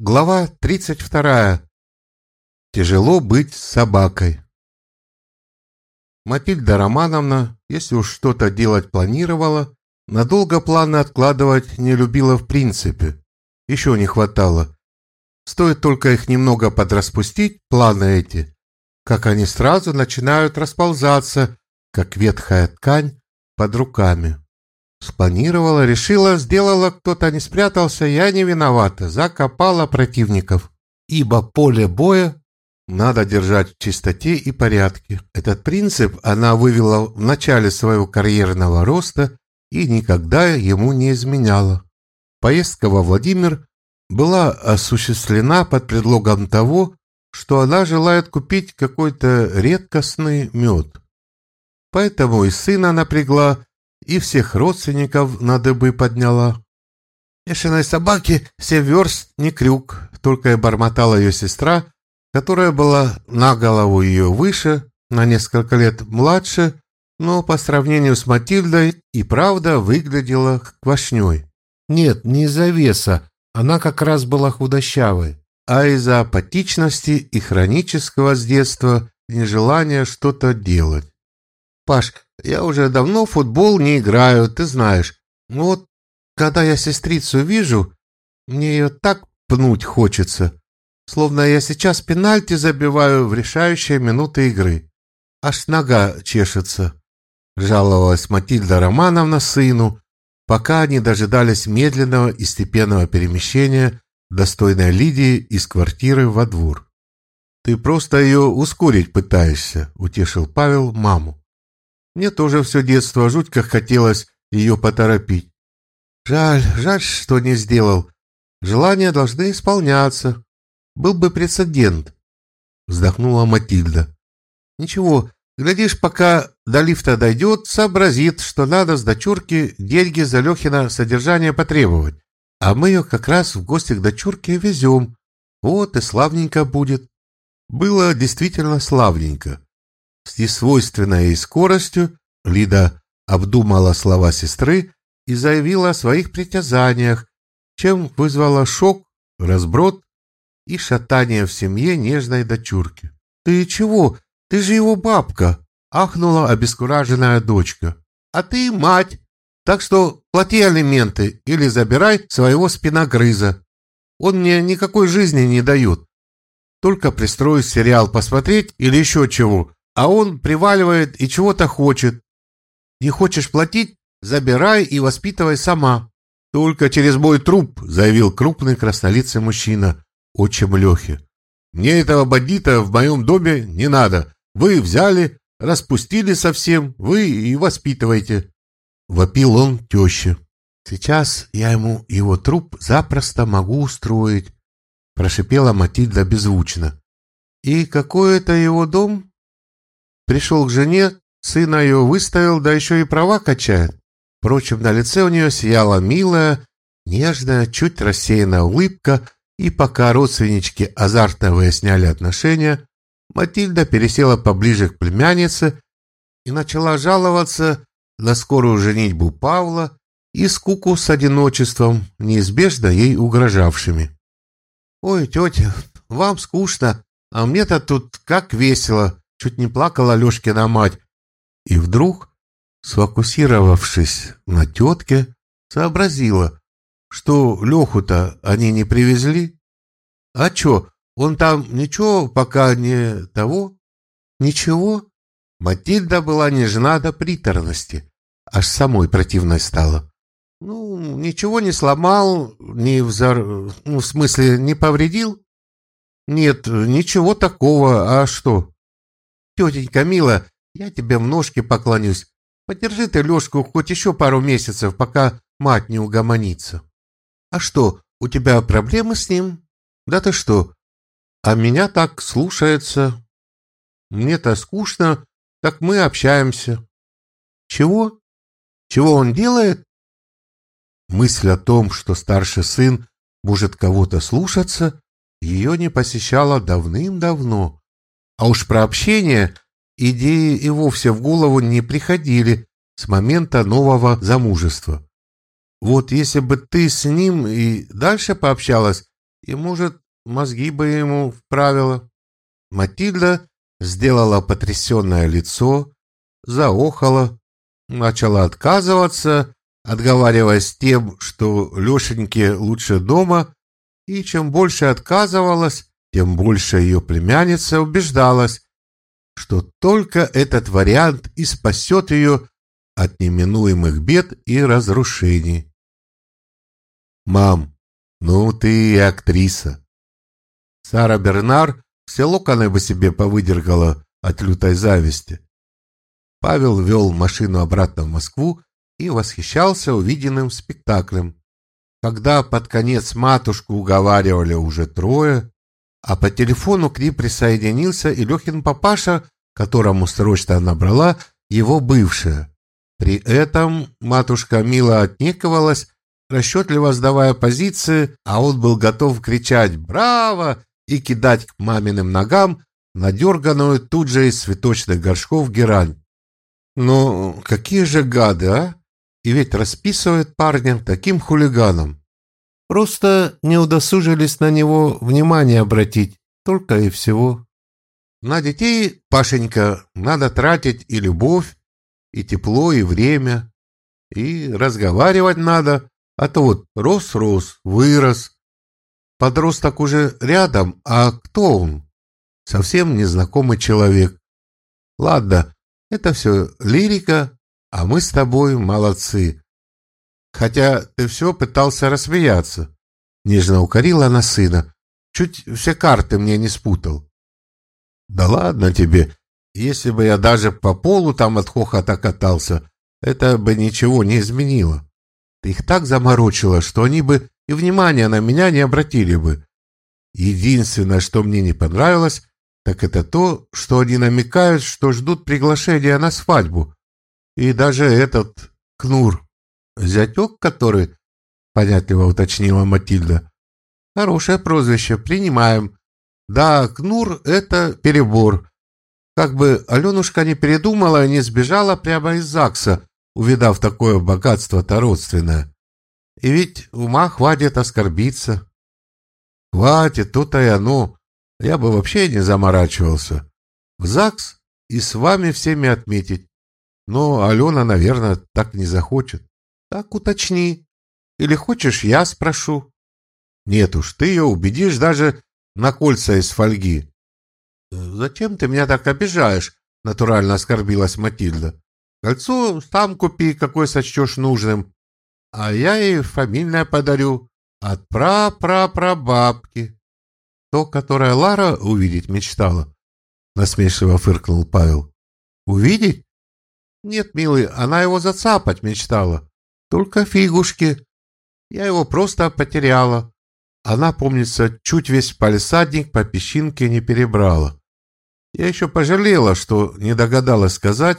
Глава 32. Тяжело быть собакой. Матильда Романовна, если уж что-то делать планировала, надолго планы откладывать не любила в принципе. Еще не хватало. Стоит только их немного подраспустить, планы эти, как они сразу начинают расползаться, как ветхая ткань под руками. Спланировала, решила, сделала, кто-то не спрятался, я не виновата, закопала противников. Ибо поле боя надо держать в чистоте и порядке. Этот принцип она вывела в начале своего карьерного роста и никогда ему не изменяла. Поездка во Владимир была осуществлена под предлогом того, что она желает купить какой-то редкостный мед. Поэтому и сына напрягла, и всех родственников на дыбы подняла. Бешеной собаке все верст не крюк, только и бормотала ее сестра, которая была на голову ее выше, на несколько лет младше, но по сравнению с Матильдой и правда выглядела квашней. Нет, не из-за веса, она как раз была худощавой, а из-за апатичности и хронического с детства нежелания что-то делать. «Паш, я уже давно в футбол не играю, ты знаешь. Но вот, когда я сестрицу вижу, мне ее так пнуть хочется, словно я сейчас пенальти забиваю в решающие минуты игры. Аж нога чешется», — жаловалась Матильда Романовна сыну, пока они дожидались медленного и степенного перемещения достойной Лидии из квартиры во двор. «Ты просто ее ускорить пытаешься», — утешил Павел маму. Мне тоже все детство жуть как хотелось ее поторопить. Жаль, жаль, что не сделал. Желания должны исполняться. Был бы прецедент. Вздохнула Матильда. Ничего, глядишь, пока до лифта дойдет, сообразит, что надо с дочурки деньги за Лехина содержание потребовать. А мы ее как раз в гости к дочурке везем. Вот и славненько будет. Было действительно славненько. С несвойственной ей скоростью Лида обдумала слова сестры и заявила о своих притязаниях, чем вызвала шок, разброд и шатание в семье нежной дочурки. «Ты чего? Ты же его бабка!» — ахнула обескураженная дочка. «А ты мать, так что плати алименты или забирай своего спиногрыза. Он мне никакой жизни не дает. Только пристроюсь сериал посмотреть или еще чего, а он приваливает и чего-то хочет. Не хочешь платить? Забирай и воспитывай сама. Только через мой труп, заявил крупный краснолицый мужчина, отчим Лехи. Мне этого бандита в моем доме не надо. Вы взяли, распустили совсем, вы и воспитывайте. Вопил он теще. Сейчас я ему его труп запросто могу устроить, прошипела Матильда беззвучно. И какой это его дом? Пришел к жене, сына ее выставил, да еще и права качает. Впрочем, на лице у нее сияла милая, нежная, чуть рассеянная улыбка, и пока родственнички азартно выясняли отношения, Матильда пересела поближе к племяннице и начала жаловаться на скорую женитьбу Павла и скуку с одиночеством, неизбежно ей угрожавшими. «Ой, тетя, вам скучно, а мне-то тут как весело!» Чуть не плакала Лешкина мать. И вдруг, сфокусировавшись на тетке, сообразила, что Леху-то они не привезли. А чё, он там ничего пока не того? Ничего? Матильда была нежна до приторности, аж самой противной стало. Ну, ничего не сломал, не взор... ну, в смысле, не повредил? Нет, ничего такого, а что? Тетенька Мила, я тебе в ножки поклонюсь. Подержи ты Лешку хоть еще пару месяцев, пока мать не угомонится. А что, у тебя проблемы с ним? Да ты что? А меня так слушается. Мне-то скучно, так мы общаемся. Чего? Чего он делает? Мысль о том, что старший сын может кого-то слушаться, ее не посещала давным-давно. А уж про общение идеи и вовсе в голову не приходили с момента нового замужества. Вот если бы ты с ним и дальше пообщалась, и, может, мозги бы ему вправила. Матильда сделала потрясенное лицо, заохала, начала отказываться, отговариваясь тем, что Лешеньке лучше дома, и чем больше отказывалась, тем больше ее племянница убеждалась, что только этот вариант и спасет ее от неминуемых бед и разрушений. «Мам, ну ты и актриса!» Сара Бернар все локоны бы себе повыдергала от лютой зависти. Павел вел машину обратно в Москву и восхищался увиденным спектаклем. Когда под конец матушку уговаривали уже трое, а по телефону к ним присоединился и Лехин папаша, которому срочно набрала его бывшая. При этом матушка мило отнекивалась, расчетливо сдавая позиции, а он был готов кричать «Браво!» и кидать к маминым ногам надерганную тут же из цветочных горшков герань. Ну, какие же гады, а? И ведь расписывают парня таким хулиганом. Просто не удосужились на него внимание обратить, только и всего. На детей, Пашенька, надо тратить и любовь, и тепло, и время, и разговаривать надо, а то вот рос-рос, вырос. Подросток уже рядом, а кто он? Совсем незнакомый человек. Ладно, это все лирика, а мы с тобой молодцы. Хотя ты все пытался рассмеяться. Нежно укорила она сына. Чуть все карты мне не спутал. Да ладно тебе. Если бы я даже по полу там от хохота катался, это бы ничего не изменило. Ты их так заморочила, что они бы и внимания на меня не обратили бы. Единственное, что мне не понравилось, так это то, что они намекают, что ждут приглашения на свадьбу. И даже этот Кнур, зятек который, понятливо уточнила Матильда, хорошее прозвище, принимаем. Да, Кнур — это перебор. Как бы Аленушка не передумала и не сбежала прямо из ЗАГСа, увидав такое богатство-то родственное. И ведь ума хватит оскорбиться. Хватит, то-то и оно. Я бы вообще не заморачивался. В ЗАГС и с вами всеми отметить. Но Алена, наверное, так не захочет. Так уточни. Или хочешь, я спрошу? Нет уж, ты ее убедишь даже на кольца из фольги. Зачем ты меня так обижаешь? Натурально оскорбилась Матильда. Кольцо сам купи, какой сочтешь нужным. А я ей фамильное подарю. От пра-пра-прабабки. То, которое Лара увидеть мечтала, насмешливо фыркнул Павел. Увидеть? Нет, милый, она его зацапать мечтала. Только фигушки. Я его просто потеряла. Она, помнится, чуть весь палисадник по песчинке не перебрала. Я еще пожалела, что не догадалась сказать,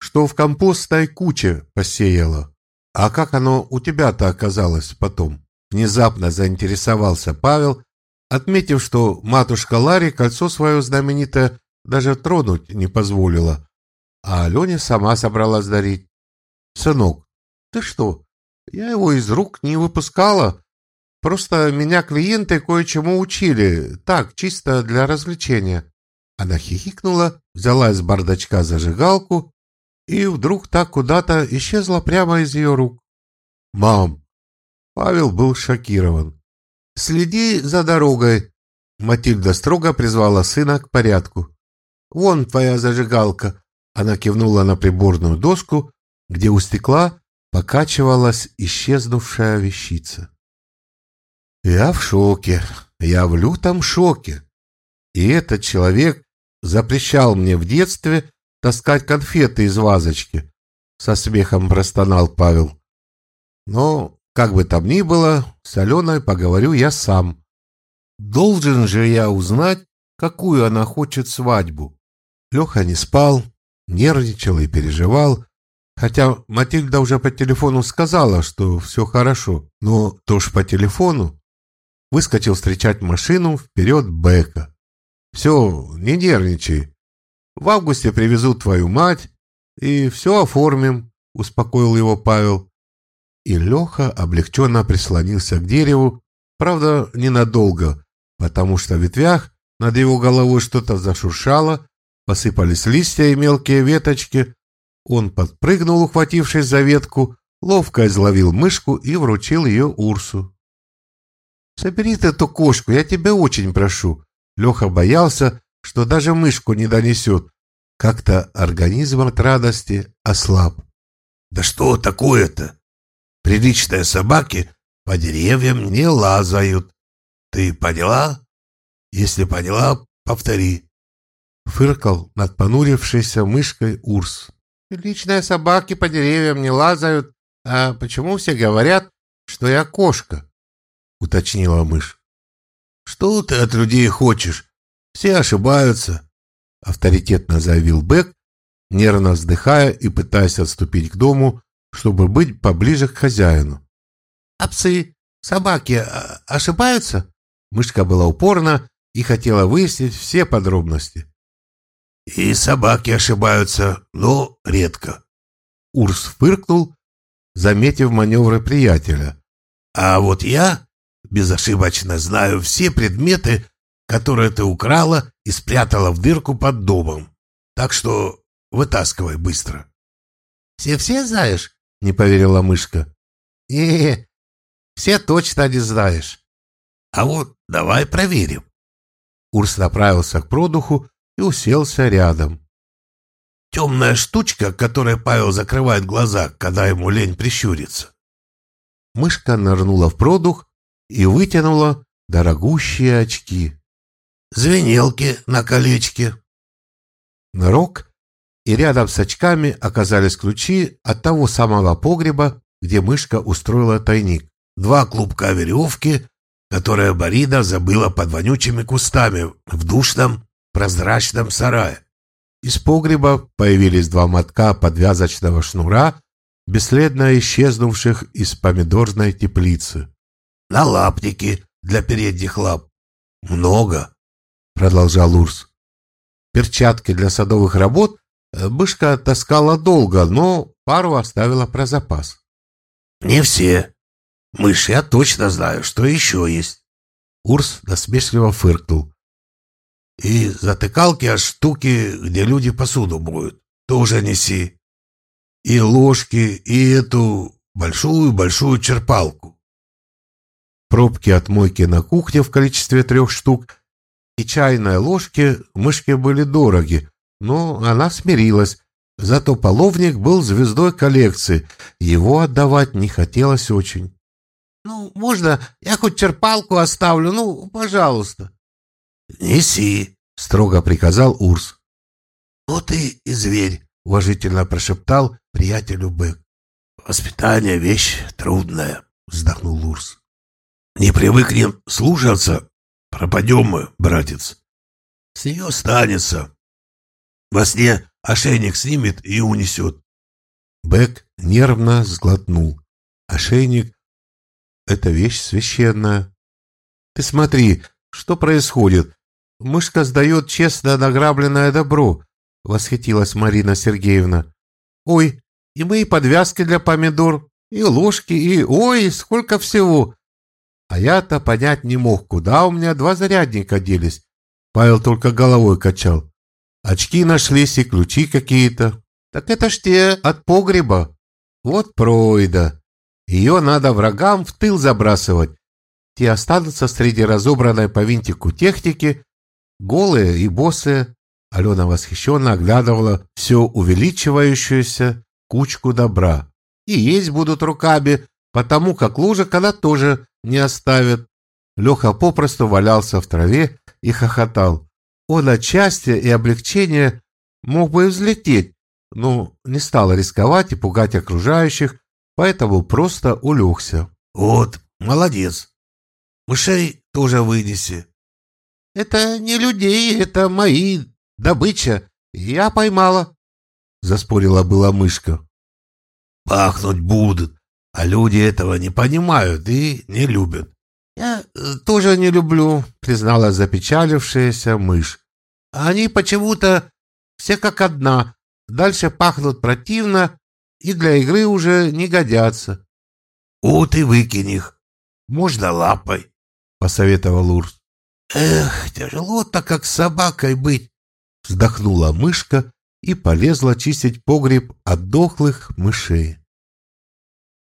что в компостной куче посеяла. А как оно у тебя-то оказалось потом? Внезапно заинтересовался Павел, отметив, что матушка Ларри кольцо свое знаменитое даже тронуть не позволила, а Алене сама собралась дарить. «Сынок, ты что, я его из рук не выпускала. Просто меня клиенты кое-чему учили, так, чисто для развлечения». Она хихикнула, взяла из бардачка зажигалку и вдруг так куда-то исчезла прямо из ее рук. «Мам!» Павел был шокирован. «Следи за дорогой!» Матильда строго призвала сына к порядку. «Вон твоя зажигалка!» Она кивнула на приборную доску, где у стекла покачивалась исчезнувшая вещица. «Я в шоке, я в лютом шоке. И этот человек запрещал мне в детстве таскать конфеты из вазочки», — со смехом простонал Павел. «Но как бы там ни было, с Аленой поговорю я сам. Должен же я узнать, какую она хочет свадьбу. Леха не спал, нервничал и переживал, хотя Матильда уже по телефону сказала, что все хорошо, но тоже по телефону. Выскочил встречать машину вперед Бека. «Все, не нервничай. В августе привезут твою мать, и все оформим», — успокоил его Павел и Леха облегченно прислонился к дереву, Правда, ненадолго, потому что в ветвях над его головой что-то зашуршало, посыпались листья и мелкие веточки. Он подпрыгнул, ухватившись за ветку, ловко изловил мышку и вручил ее Урсу. «Собери ты эту кошку, я тебя очень прошу». Леха боялся, что даже мышку не донесет. Как-то организм от радости ослаб. «Да что такое-то? Приличные собаки по деревьям не лазают. Ты поняла? Если поняла, повтори». Фыркал над понурившейся мышкой Урс. «Приличные собаки по деревьям не лазают. А почему все говорят, что я кошка?» — уточнила мышь. «Что ты от людей хочешь? Все ошибаются», — авторитетно заявил Бэк, нервно вздыхая и пытаясь отступить к дому, чтобы быть поближе к хозяину. «А псы, собаки а, ошибаются?» Мышка была упорна и хотела выяснить все подробности. «И собаки ошибаются, но редко». Урс фыркнул, заметив маневры приятеля. «А вот я безошибочно знаю все предметы, которые ты украла и спрятала в дырку под домом. Так что вытаскивай быстро. «Все-все знаешь?» — не поверила мышка. э, все точно не знаешь». «А вот давай проверим». Урс направился к продуху и уселся рядом. «Темная штучка, которой Павел закрывает глаза, когда ему лень прищуриться». Мышка нырнула в продух и вытянула дорогущие очки. Звенелки на колечке. Нырок, и рядом с очками оказались ключи от того самого погреба, где мышка устроила тайник. Два клубка веревки, которые Борида забыла под вонючими кустами в душном прозрачном сарае. Из погреба появились два мотка подвязочного шнура, бесследно исчезнувших из помидорной теплицы налапники для передних лап. Много, продолжал Урс. Перчатки для садовых работ Бышка таскала долго, но пару оставила про запас. Не все. Мышь, я точно знаю, что еще есть. Урс насмешливо фыркнул. И затыкалки от штуки, где люди посуду моют, тоже неси. И ложки, и эту большую-большую черпалку пробки от мойки на кухне в количестве трех штук и чайные ложки мышке были дороги, но она смирилась. Зато половник был звездой коллекции, его отдавать не хотелось очень. «Ну, можно я хоть черпалку оставлю? Ну, пожалуйста». «Неси», — строго приказал Урс. «Вот и, зверь», — уважительно прошептал приятелю Бык. «Воспитание — вещь трудная», — вздохнул Урс. Не привыкнем слушаться, пропадем мы, братец. С нее останется. Во сне ошейник снимет и унесет. Бэк нервно сглотнул. Ошейник — это вещь священная. Ты смотри, что происходит. Мышка сдает честно награбленное добро, — восхитилась Марина Сергеевна. Ой, и мои подвязки для помидор, и ложки, и... Ой, сколько всего! А я-то понять не мог, куда у меня два зарядника делись. Павел только головой качал. Очки нашлись и ключи какие-то. Так это ж те от погреба. Вот пройда. Ее надо врагам в тыл забрасывать. Те останутся среди разобранной по винтику техники, голые и босые. Алена восхищенно оглядывала все увеличивающуюся кучку добра. И есть будут руками, потому как ложек она тоже не оставит. Леха попросту валялся в траве и хохотал. Он от счастья и облегчения мог бы взлететь, но не стал рисковать и пугать окружающих, поэтому просто улегся. «Вот, молодец. Мышей тоже вынеси». «Это не людей, это мои добыча. Я поймала», — заспорила была мышка. «Пахнуть будут а люди этого не понимают и не любят. «Я э, тоже не люблю», — признала запечалившаяся мышь. «Они почему-то все как одна, дальше пахнут противно и для игры уже не годятся». «Вот и выкинь их. Можно лапой». посоветовал Урс. Эх, тяжело-то как собакой быть, вздохнула мышка и полезла чистить погреб от дохлых мышей.